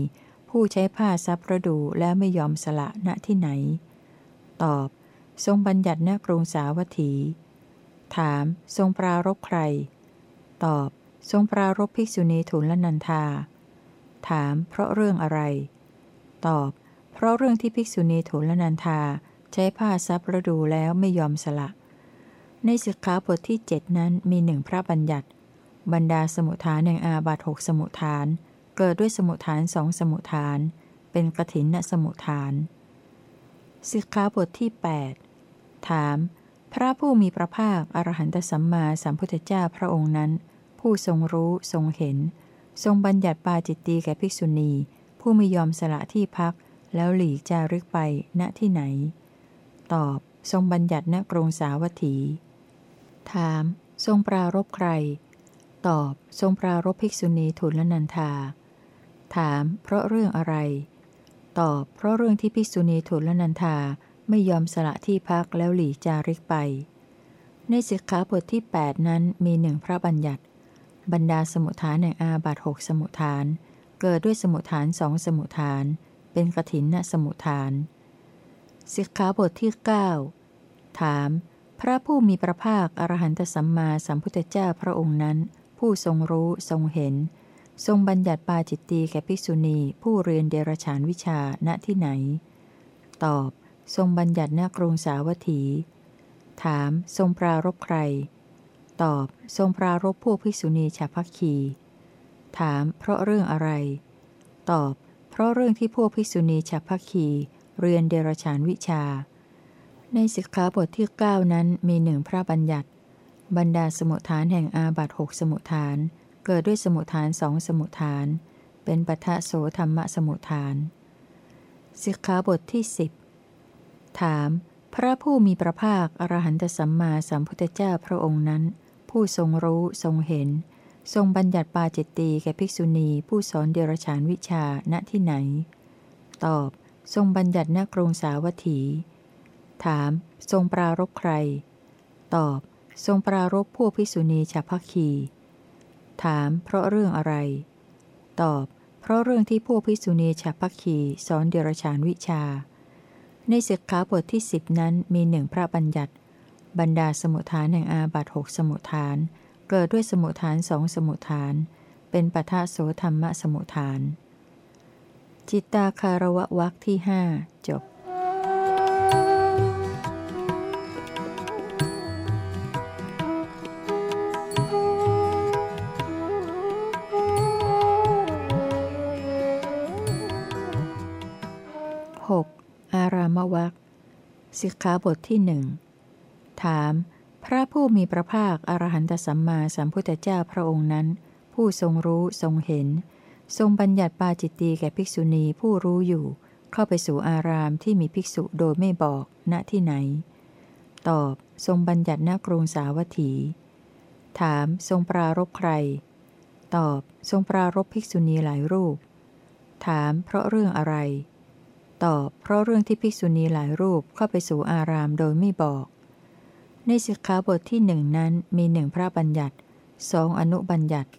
ผู้ใช้ผ้าซับประดูและไม่ยอมสละณที่ไหน ตอบ ทรงบัญญัติณกรุงสาวัตถี ถาม ทรงปรารบใคร ตอบ ทรงปรารบภิกษุณีทุนละนันทา ถาม เพราะเรื่องอะไร ตอบ เพราะเรื่องที่ภิกษุณีทุลนันทาใช้ผ้าซับฤดูแล้วไม่ยอมสละ ในสิกขาบทที่เจ็ดนั้นมีหนึ่งพระบัญญัติ บรรดาสมุทฐานแห่งอาบัตหกสมุทฐาน เกิดด้วยสมุทฐานสองสมุทฐาน เป็นกถินนสมุทฐานสิกขาบทที่ 8 ถาม พระผู้มีพระภาคอรหันตสัมมาสัมพุทธเจ้าพระองค์นั้น ผู้ทรงรู้ทรงเห็น ทรงบัญญัติปาจิตตีแก่ภิกษุณี ผู้ไม่ยอมสละที่พัก แล้วหลีกจารึกไปณที่ไหน ตอบ ทรงบัญญัติณกรุงสาวัตถี ถาม ทรงปรารบใคร ตอบ ทรงปรารบภิกษุณีทุลนันทาถาม เพราะเรื่องอะไร ตอบ เพราะเรื่องที่ภิกษุณีทุลนันทาไม่ยอมสละที่พักแล้วหลีจาริกไป ในสิกขาบทที่ 8 นั้นมีหนึ่งพระบัญญัติ บรรดาสมุทฐานแห่งอาบัตหกสมุทฐาน เกิดด้วยสมุทฐานสองสมุทฐาน เป็นกถินนสมุทฐาน สิกขาบทที่ 9 ถาม พระผู้มีพระภาคอรหันตสัมมาสัมพุทธเจ้าพระองค์นั้น ผู้ทรงรู้ทรงเห็น ทรงบัญญัติปาจิตตีแก่ภิกษุณีผู้เรียนเดรฉานวิชาณที่ไหน ตอบ ทรงบัญญัติณกรุงสาวัตถี ถาม ทรงปรารบใคร ตอบทรงปรารบพวกภิกษุณีชาพักคี ถามเพราะเรื่องอะไร ตอบ เพราะเรื่องที่พวกภิกษุณีฉับพักคี เรียนเดรฉานวิชา ในสิกขาบทที่ 9 นั้นมีหนึ่งพระบัญญัติ บรรดาสมุทฐานแห่งอาบัตหกสมุทฐาน เกิดด้วยสมุทฐานสองสมุทฐาน เป็นปทะโสธรรมสมุทฐานสิกขาบทที่ 10 ถาม พระผู้มีพระภาค อรหันตสัมมาสัมพุทธเจ้าพระองค์นั้น ผู้ทรงรู้ทรงเห็น ทรงบัญญัติปาจิตตีแก่ภิกษุณีผู้สอนเดรัจฉานวิชาณที่ไหน ตอบ ทรงบัญญัติณกรุงสาวัตถี ถาม ทรงปรารบใคร ตอบ ทรงปรารบพวกภิกษุณีชาวพักคีถาม เพราะเรื่องอะไร ตอบ เพราะเรื่องที่พวกภิกษุณีชาวพักคีสอนเดรัจฉานวิชา ในสิกขาบทที่สิบนั้นมีหนึ่งพระบัญญัติ บรรดาสมุทฐานแห่งอาบัตหกสมุทฐาน เกิดด้วยสมุทฐานสองสมุทฐาน เป็นปทะโสธรรมสมุทฐาน จิตตาคารวะวักที่ห้าจบหกอารามวักสิกขาบทที่หนึ่ง ถาม พระผู้มีพระภาคอรหันตสัมมาสัมพุทธเจ้าพระองค์นั้น ผู้ทรงรู้ทรงเห็น ทรงบัญญัติปาจิตตีแก่ภิกษุณีผู้รู้อยู่ เข้าไปสู่อารามที่มีภิกษุโดยไม่บอก ณที่ไหน ตอบ ทรงบัญญัติณกรุงสาวัตถี ถาม ทรงปรารบใคร ตอบ ทรงปรารบภิกษุณีหลายรูป ถาม เพราะเรื่องอะไรตอบเพราะเรื่องที่ภิกษุณีหลายรูปเข้าไปสู่อารามโดยไม่บอก ในสิกขาบทที่หนึ่งนั้นมีหนึ่งพระบัญญัติสองอนุบัญญัติ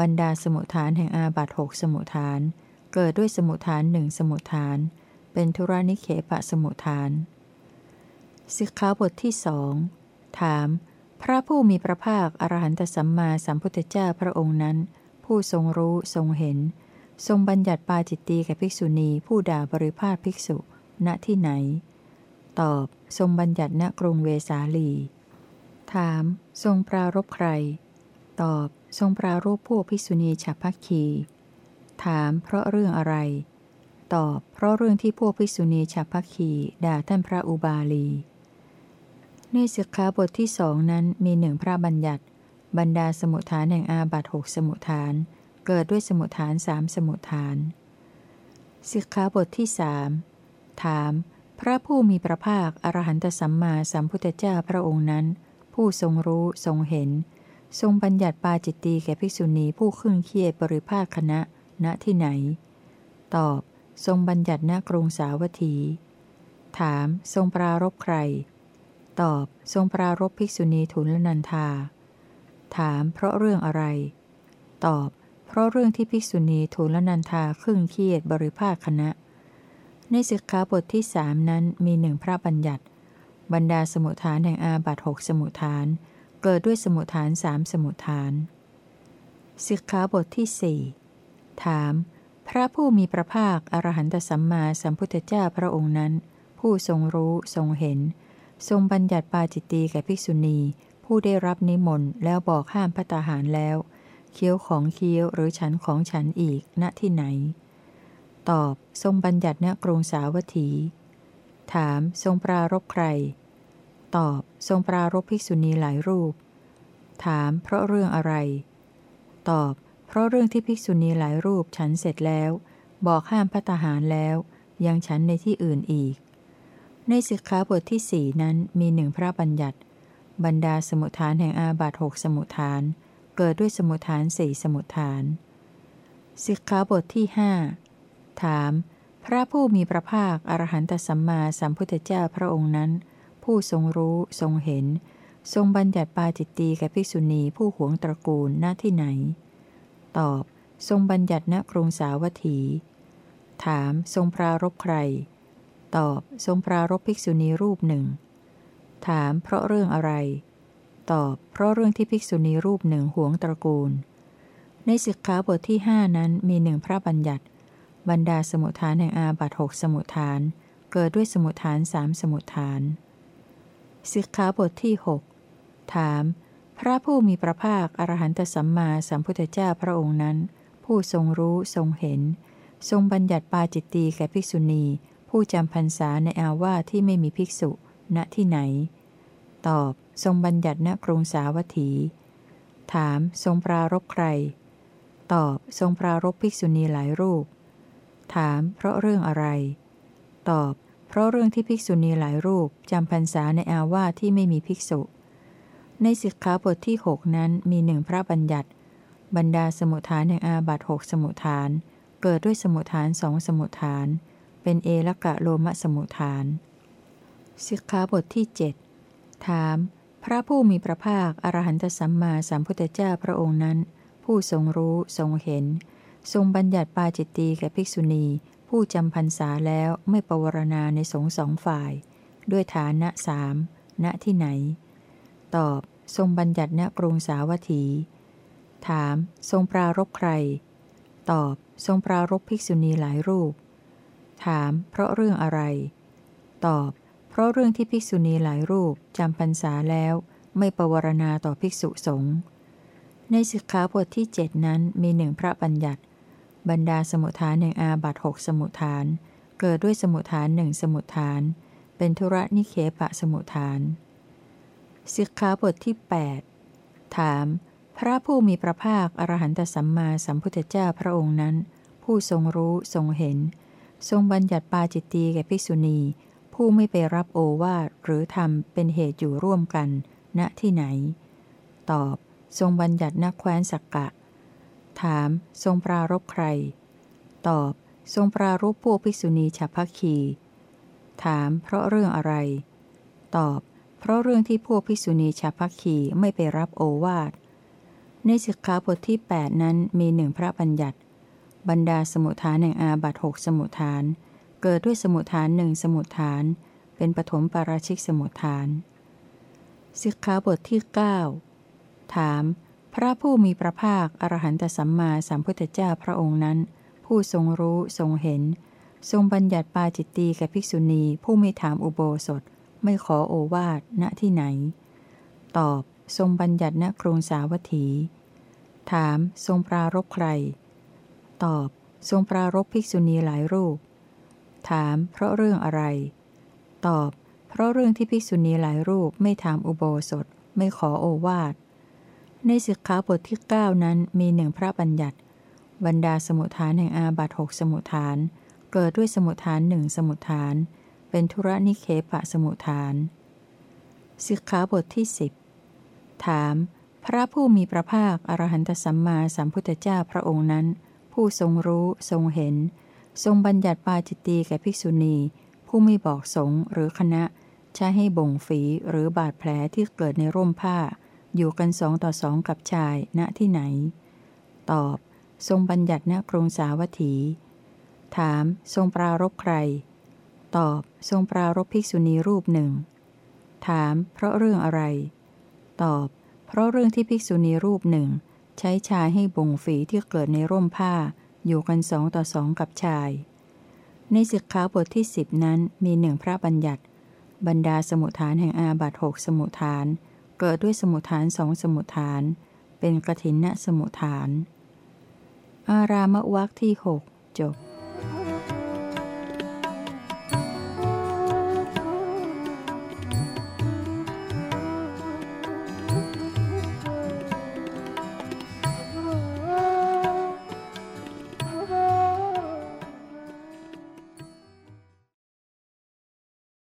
บรรดาสมุทฐานแห่งอาบัตหกสมุทฐาน เกิดด้วยสมุทฐานหนึ่งสมุทฐาน เป็นธุรานิเคปะสมุทฐาน สิกขาบทที่สองถาม พระผู้มีพระภาคอรหันตสัมมาสัมพุทธเจ้าพระองค์นั้น ผู้ทรงรู้ทรงเห็น ทรงบัญญัติปาจิตตีแก่ภิกษุณีผู้ด่าบริภาคภิกษุ ณที่ไหน ตอบ ทรงบัญญัติณกรุงเวสาลี ถาม ทรงปรารบใคร ตอบ ทรงปรารบพวกภิกษุณีฉับพักคี ถาม เพราะเรื่องอะไร ตอบ เพราะเรื่องที่พวกภิกษุณีฉับพักคีด่าท่านพระอุบาลี ในสิกขาบทที่สองนั้นมีหนึ่งพระบัญญัติ บรรดาสมุทฐานแห่งอาบัตหกสมุทฐาน เกิดด้วยสมุทฐานสามสมุทฐานสิกขาบทที่สามถาม พระผู้มีพระภาค อรหันตสัมมาสัมพุทธเจ้าพระองค์นั้น ผู้ทรงรู้ทรงเห็น ทรงบัญญัติปาจิตตีแก่ภิกษุณีผู้ขึ้นเคียบริภาคคณะณที่ไหน ตอบ ทรงบัญญัติณกรุงสาวัตถี ถาม ทรงปรารบใคร ตอบ ทรงปรารบภิกษุณีทุนลนันทา ถาม เพราะเรื่องอะไร ตอบ เพราะเรื่องที่ภิกษุณีทุนลนันทาครึ่งเคียดบริภาคคณะ ในสิกขาบทที่สามนั้นมีหนึ่งพระบัญญัติ บรรดาสมุทฐานแห่งอาบัตหกสมุทฐาน เกิดด้วยสมุทฐานสามสมุทฐานสิกขาบทที่สี่ถามพพระผู้มีพระภาค อรหันตสัมมาสัมพุทธเจ้าพระองค์นั้น ผู้ทรงรู้ทรงเห็น ทรงบัญญัติปาจิตตีแก่ภิกษุณี ผู้ได้รับนิมนต์แล้วบอกห้ามพัตาหารแล้ว เคี้ยวของเคี้ยวหรือฉันของฉันอีกณที่ไหน ตอบ ทรงบัญญัติณกรุงสาวัตถี ถาม ทรงปรารบใคร ตอบ ทรงปรารบภิกษุณีหลายรูป ถาม เพราะเรื่องอะไร ตอบ เพราะเรื่องที่ภิกษุณีหลายรูปฉันเสร็จแล้ว บอกห้ามพัตหารแล้ว ยังฉันในที่อื่นอีก ในสิกขาบทที่สี่นั้นมีหนึ่งพระบัญญัติ บรรดาสมุทฐานแห่งอาบัตหกสมุทฐาน เกิดด้วยสมุทฐานสี่สมุทฐานสิกขาบทที่ห้า ถาม พระผู้มีพระภาคอรหันตสัมมาสัมพุทธเจ้าพระองค์นั้น ผู้ทรงรู้ทรงเห็น ทรงบัญญัติปาจิตตีแก่ภิกษุณีผู้หวงตระกูลหน้าที่ไหน ตอบ ทรงบัญญัติณกรุงสาวัตถี ถามทรงปรารบใคร ตอบทรงปรารบภิกษุณีรูปหนึ่ง ถามเพราะเรื่องอะไร ตอบ เพราะเรื่องที่ภิกษุณีรูปหนึ่งหวงตระกูลในสิกขาบทที่หนั้นมีหนึ่งพระบัญญัติ บรรดาสมุทฐานแห่งอาบัตหกสมุทฐาน เกิดด้วยสมุทฐานสามสมุทฐานสิกขาบทที่ 6 ถาม พระผู้มีพระภาค อรหันตสัมมาสัมพุทธเจ้าพระองค์นั้น ผู้ทรงรู้ทรงเห็น ทรงบัญญัติปาจิตตีแก่ภิกษุณี ผู้จำพรรษาในอาวาที่ไม่มีภิกษุ ณที่ไหน ตอบ ทรงบัญญัติณกรุงสาวัตถี ถาม ทรงปรารบใคร ตอบ ทรงปรารบภิกษุณีหลายรูป ถามเพราะเรื่องอะไร ตอบ เพราะเรื่องที่ภิกษุณีหลายรูปจำพรรษาในอาวาที่ไม่มีภิกษุ ในสิกขาบทที่หกนั้นมีหนึ่งพระบัญญัติ บรรดาสมุทฐานแห่งอาบัตหกสมุทฐาน เกิดด้วยสมุทฐานสองสมุทฐาน เป็นเอละกะโลมะสมุทฐานสิกขาบทที่เจ็ดถาม พระผู้มีพระภาค อรหันตสัมมาสัมพุทธเจ้าพระองค์นั้น ผู้ทรงรู้ทรงเห็น ทรงบัญญัติปาจิตตีแก่ภิกษุณี ผู้จำพรรษาแล้วไม่ประวรณาในสงสองฝ่าย ด้วยฐานะสามณที่ไหน ตอบ ทรงบัญญัติณกรุงสาวัตถี ถาม ทรงปรารบใคร ตอบ ทรงปรารบภิกษุณีหลายรูป ถาม เพราะเรื่องอะไร ตอบ เพราะเรื่องที่ภิกษุณีหลายรูปจำพรรษาแล้วไม่ประวรณาต่อภิกษุสงฆ์ในสิกขาบทที่เจ็ดนั้นมีหนึ่งพระบัญญัติ บรรดาสมุทฐานหนึ่งอาบัตหกสมุทฐาน เกิดด้วยสมุทฐานหนึ่งสมุทฐาน เป็นธุระนิเคปะสมุทฐาน สิกขาบทที่ 8 ถาม พระผู้มีพระภาค อรหันตสัมมาสัมพุทธเจ้าพระองค์นั้น ผู้ทรงรู้ทรงเห็น ทรงบัญญัติปาจิตตีแก่ภิกษุณี ผู้ไม่ไปรับโอวาทหรือทำเป็นเหตุอยู่ร่วมกัน ณที่ไหน ตอบ ทรงบัญญัตินักแคว้นสักกะ ถาม ทรงปรารบใคร ตอบ ทรงปรารบพวกภิกษุณีฉัพพคี ถาม เพราะเรื่องอะไร ตอบ เพราะเรื่องที่พวกภิกษุณีชาวพักขีไม่ไปรับโอวาท ในสิกขาบทที่ 8 นั้นมีหนึ่งพระบัญญัติ บรรดาสมุทฐานแห่งอาบัตหกสมุทฐาน เกิดด้วยสมุทฐานหนึ่งสมุทฐาน เป็นปฐมปาราชิกสมุทฐานสิกขาบทที่ 9 ถาม พระผู้มีพระภาค อรหันตสัมมาสัมพุทธเจ้าพระองค์นั้น ผู้ทรงรู้ทรงเห็น ทรงบัญญัติปาจิตตีแก่ภิกษุณีผู้ไม่ถามอุโบสถ ไม่ขอโอวาทณที่ไหน ตอบทรงบัญญัติณกรุงสาวัตถี ถามทรงปรารบใคร ตอบ ทรงปรารบภิกษุณีหลายรูป ถามเพราะเรื่องอะไร ตอบ เพราะเรื่องที่ภิกษุณีหลายรูปไม่ถามอุโบสถ ไม่ขอโอวาท ในสิกขาบทที่ 9 นั้นมีหนึ่งพระบัญญัติ บรรดาสมุทฐานแห่งอาบัตหกสมุทฐาน เกิดด้วยสมุทฐานหนึ่งสมุทฐาน เป็นธุระนิเคปะสมุทฐาน สิกขาบทที่สิบถาม พระผู้มีพระภาคอรหันตสัมมาสัมพุทธเจ้าพระองค์นั้น ผู้ทรงรู้ทรงเห็น ทรงบัญญัติปาจิตตีแก่ภิกษุณี ผู้ไม่บอกสงหรือคณะใช้ให้บ่งฝีหรือบาดแผลที่เกิดในร่มผ้า อยู่กันสองต่อสองกับชายณที่ไหน ตอบ ทรงบัญญัติณกรุงสาวัตถี ถาม ทรงปรารบใคร ตอบ ทรงปรารบภิกษุณีรูปหนึ่ง ถาม เพราะเรื่องอะไร ตอบ เพราะเรื่องที่ภิกษุณีรูปหนึ่ง ใช้ชายให้บ่งฝีที่เกิดในร่มผ้า อยู่กันสองต่อสองกับชาย ในสิกขาบทที่สิบนั้นมีหนึ่งพระบัญญัติ บรรดาสมุทฐานแห่งอาบัตหกสมุทฐาน เกิดด้วยสมุทฐานสองสมุทฐาน เป็นกถินณสมุทฐาน อารามวักที่หกจบ